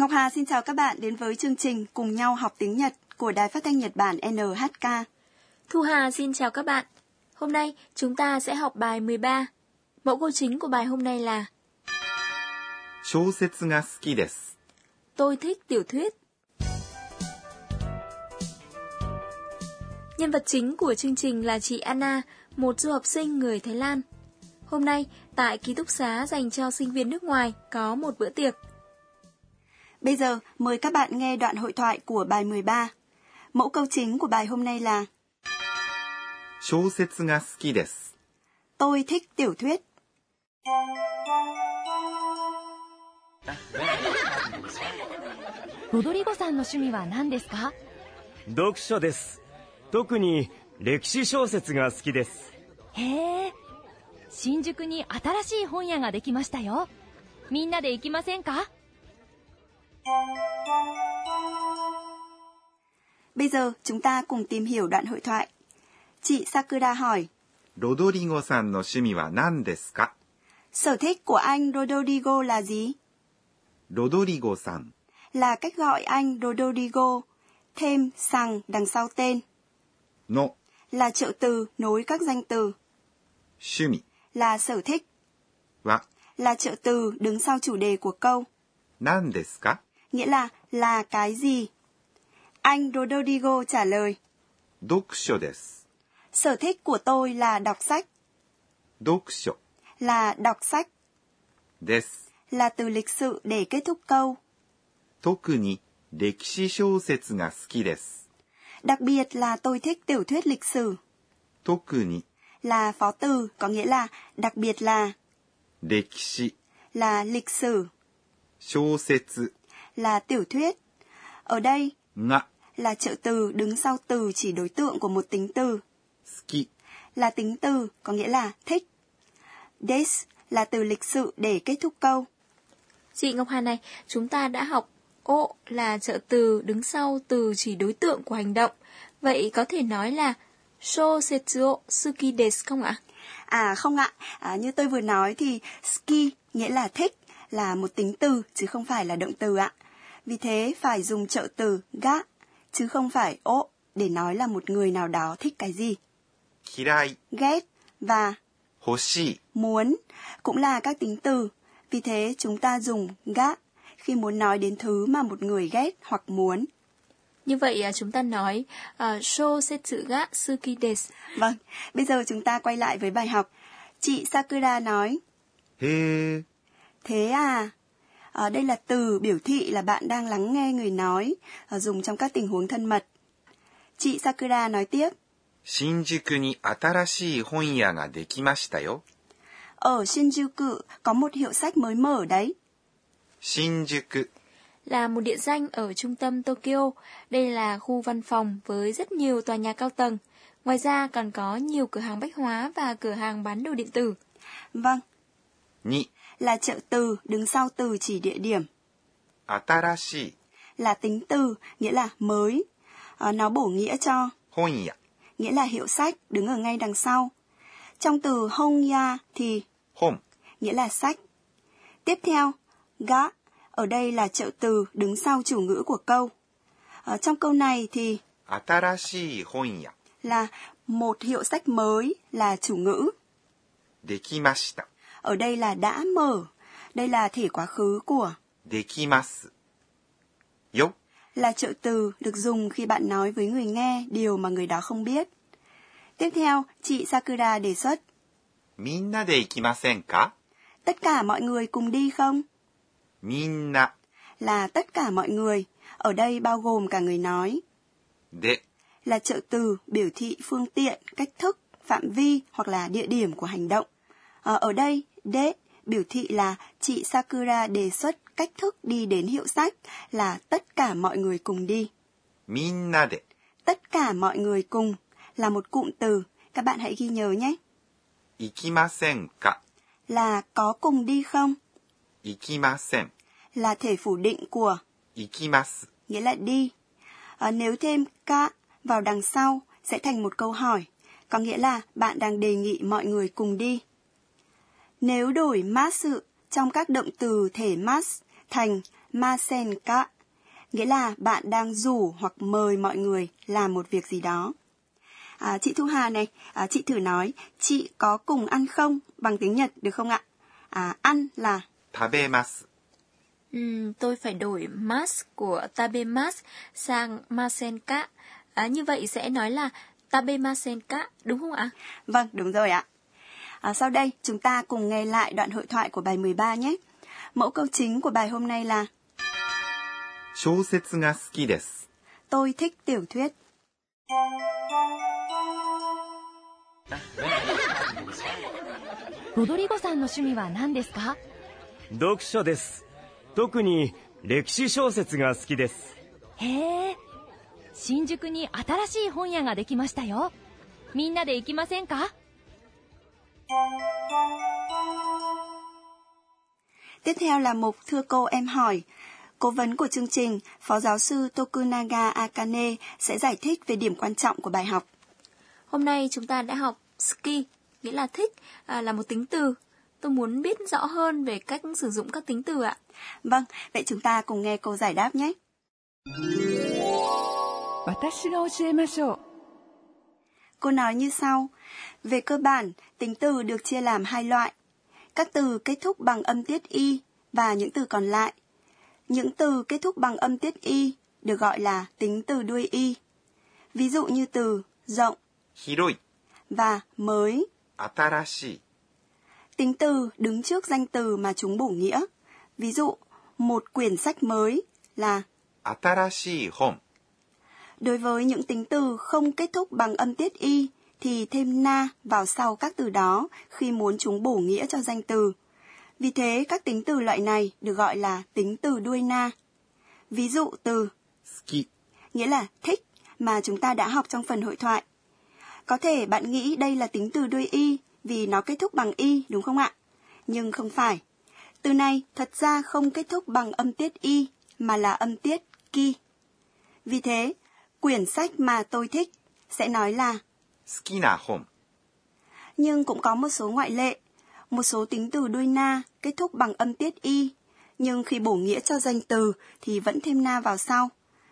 Ngọc Hà xin chào các bạn đến với chương trình Cùng nhau học tiếng Nhật của Đài Phát thanh Nhật Bản NHK. Thu Hà xin chào các bạn. Hôm nay chúng ta sẽ học bài 13. Mẫu câu chính của bài hôm nay là Tôi thích tiểu thuyết. Nhân vật chính của chương trình là chị Anna, một du học sinh người Thái Lan. Hôm nay, tại ký túc xá dành cho sinh viên nước ngoài có một bữa tiệc – Bây giờ mời các bạn nghe đoạn hội thoại của bài 13. Mẫu câu chính của bài hôm nay là 小説が好きです。Tôi thích tiểu thuyết. ロドリゴさんの趣味は何ですか読書です特に歴史小説が好きですへえ新宿に新しい本屋ができましたよみんなで行きませんか Bây giờ chúng ta cùng tìm hiểu đoạn hội thoại. Chị Sakura hỏi. Rodrigo-san no shumi wa nan desu ka? Sở thích của anh Rodrigo là gì? Rodrigo-san là cách gọi anh Rodrigo, thêm sằng đằng sau tên. No là trợ từ nối các danh từ. Shumi là sở thích. Wa là trợ từ đứng sau chủ đề của câu. Nan desu ka? nghĩa là là cái gì? Anh Rodrigo trả lời. Dokusho. Sở thích của tôi là đọc sách. Dokusho. Là đọc sách. Desu. Là từ lịch sự để kết thúc câu. Tokuni, rekishi shousetsu ga suki desu. Đặc biệt là tôi thích tiểu thuyết lịch sử. Tokuni là phó từ có nghĩa là đặc biệt là. Rekishi là lịch sử. Shousetsu là tiểu thuyết. Ở đây, ngạ là trợ từ đứng sau từ chỉ đối tượng của một tính từ. Ski là tính từ, có nghĩa là thích. Des là từ lịch sự để kết thúc câu. Chị Ngọc Hà này, chúng ta đã học ô là trợ từ đứng sau từ chỉ đối tượng của hành động. Vậy có thể nói là so setsuo suki des không ạ? À không ạ, à, như tôi vừa nói thì ski nghĩa là thích là một tính từ chứ không phải là động từ ạ. Vì thế phải dùng trợ từ ga chứ không phải ô để nói là một người nào đó thích cái gì. Kirai, ghét và hoshi, muốn cũng là các tính từ. Vì thế chúng ta dùng ga khi muốn nói đến thứ mà một người ghét hoặc muốn. Như vậy à, chúng ta nói uh, sẽ chữ ga suki des. Vâng, bây giờ chúng ta quay lại với bài học. Chị Sakura nói. Hê, thế à? Ở đây là từ biểu thị là bạn đang lắng nghe người nói, ờ, dùng trong các tình huống thân mật. Chị Sakura nói tiếp, 新宿に新しい本屋ができましたよ。 ở Shinjuku có một hiệu sách mới mở đấy. 新宿 là một địa danh ở trung tâm Tokyo. Đây là khu văn phòng với rất nhiều tòa nhà cao tầng. Ngoài ra còn có nhiều cửa hàng bách hóa và cửa hàng bán đồ điện tử. Vâng, に là trợ từ đứng sau từ chỉ địa điểm. Atarashi là tính từ, nghĩa là mới. Ờ, nó bổ nghĩa cho Honya, nghĩa là hiệu sách đứng ở ngay đằng sau. Trong từ Honya thì Hon nghĩa là sách. Tiếp theo, ga ở đây là trợ từ đứng sau chủ ngữ của câu. À, trong câu này thì Atarashi honya là một hiệu sách mới là chủ ngữ. Dekimashita ở đây là đã mở. Đây là thể quá khứ của dekimasu. Yo là trợ từ được dùng khi bạn nói với người nghe điều mà người đó không biết. Tiếp theo, chị Sakura đề xuất. Minna? Tất cả mọi người cùng đi không? Minna là tất cả mọi người, ở đây bao gồm cả người nói. De là trợ từ biểu thị phương tiện, cách thức, phạm vi hoặc là địa điểm của hành động. À, ở đây, đệ biểu thị là chị Sakura đề xuất cách thức đi đến hiệu sách là tất cả mọi người cùng đi. Minna de. Tất cả mọi người cùng là một cụm từ, các bạn hãy ghi nhớ nhé. Ikimasen ka là có cùng đi không? Ikimasen là thể phủ định của ikimasu nghĩa là đi. À, nếu thêm ka vào đằng sau sẽ thành một câu hỏi, có nghĩa là bạn đang đề nghị mọi người cùng đi. Nếu đổi mát sự trong các động từ thể mát thành masenka, nghĩa là bạn đang rủ hoặc mời mọi người làm một việc gì đó. À, chị Thu Hà này, à, chị thử nói, chị có cùng ăn không bằng tiếng Nhật được không ạ? À, ăn là tabemasu. Ừ, tôi phải đổi mas của tabemas sang masenka. À, như vậy sẽ nói là tabemasenka, đúng không ạ? Vâng, đúng rồi ạ. À, sau đây, chúng ta cùng nghe lại đoạn hội thoại của bài 13 nhé. Mẫu câu chính của bài hôm nay là 小説が好きです。Tôi thích tiểu thuyết. ロドリゴさんの趣味は何ですか読書です。特に歴史小説が好きです。へえ。新宿に新しい本屋ができましたよ。みんなで行きませんか Tiếp theo là mục Thưa cô em hỏi. Cố vấn của chương trình, Phó giáo sư Tokunaga Akane sẽ giải thích về điểm quan trọng của bài học. Hôm nay chúng ta đã học ski, nghĩa là thích, à, là một tính từ. Tôi muốn biết rõ hơn về cách sử dụng các tính từ ạ. Vâng, vậy chúng ta cùng nghe cô giải đáp nhé. 私が教えましょう Cô nói như sau. Về cơ bản, tính từ được chia làm hai loại. Các từ kết thúc bằng âm tiết y và những từ còn lại. Những từ kết thúc bằng âm tiết y được gọi là tính từ đuôi y. Ví dụ như từ rộng Hiroi và mới Atarashi. Tính từ đứng trước danh từ mà chúng bổ nghĩa. Ví dụ, một quyển sách mới là Atarashi home. Đối với những tính từ không kết thúc bằng âm tiết y thì thêm na vào sau các từ đó khi muốn chúng bổ nghĩa cho danh từ. Vì thế các tính từ loại này được gọi là tính từ đuôi na. Ví dụ từ 好き、nghĩa là thích mà chúng ta đã học trong phần hội thoại. Có thể bạn nghĩ đây là tính từ đuôi y vì nó kết thúc bằng y đúng không ạ? Nhưng không phải. Từ này thật ra không kết thúc bằng âm tiết y mà là âm tiết ki. Vì thế, quyển sách mà tôi thích sẽ nói là 好きな本、 nhưng cũng có một số ngoại lệ. Một số tính từ đuôi na kết thúc bằng âm tiết y, nhưng khi bổ nghĩa cho danh từ thì vẫn thêm na vào sau.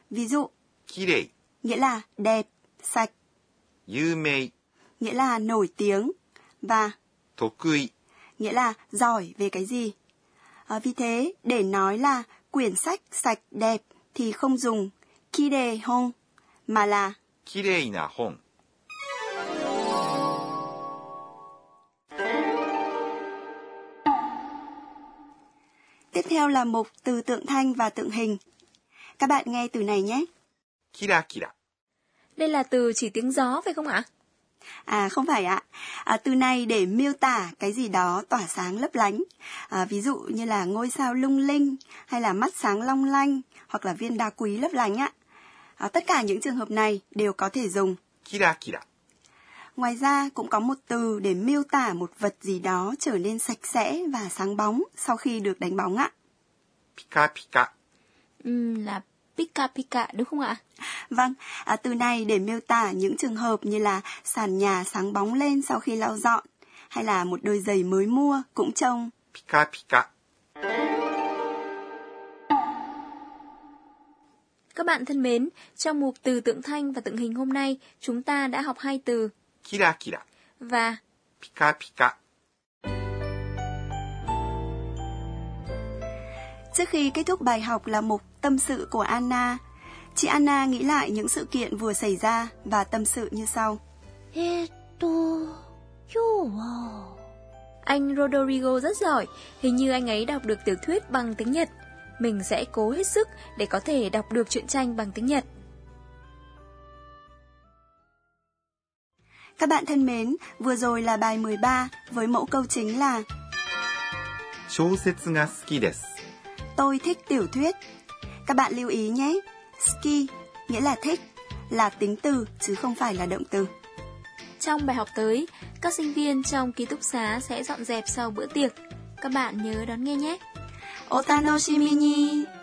Ví dụ, きれい、 nghĩa là đẹp, sạch, 有名、 nghĩa là nổi tiếng, và 得意、 nghĩa là giỏi về cái gì. À, vì thế, để nói là quyển sách sạch đẹp thì không dùng kire hon, mà là きれいな本、 tiếp theo là mục từ tượng thanh và tượng hình. Các bạn nghe từ này nhé. キラキラ、 Đây là từ chỉ tiếng gió phải không ạ? À không phải ạ. À, từ này để miêu tả cái gì đó tỏa sáng lấp lánh. À, ví dụ như là ngôi sao lung linh hay là mắt sáng long lanh hoặc là viên đá quý lấp lánh ạ. À, tất cả những trường hợp này đều có thể dùng. Kira kira. Ngoài ra cũng có một từ để miêu tả một vật gì đó trở nên sạch sẽ và sáng bóng sau khi được đánh bóng ạ. Pika pika. Ừ, là pika pika đúng không ạ? Vâng, à, từ này để miêu tả những trường hợp như là sàn nhà sáng bóng lên sau khi lau dọn hay là một đôi giày mới mua cũng trông pika pika. Các bạn thân mến, trong mục từ tượng thanh và tượng hình hôm nay, chúng ta đã học hai từ kira kira và pika pika. Trước khi kết thúc bài học là mục tâm sự của Anna. Chị Anna nghĩ lại những sự kiện vừa xảy ra và tâm sự như sau. Anh Rodrigo rất giỏi, hình như anh ấy đọc được tiểu thuyết bằng tiếng Nhật Mình sẽ cố hết sức để có thể đọc được truyện tranh bằng tiếng Nhật. Các bạn thân mến, vừa rồi là bài 13 với mẫu câu chính là 小説が好きです。 Tôi thích tiểu thuyết. Các bạn lưu ý nhé. Ski nghĩa là thích, là tính từ chứ không phải là động từ. Trong bài học tới, các sinh viên trong ký túc xá sẽ dọn dẹp sau bữa tiệc. Các bạn nhớ đón nghe nhé. お楽しみに。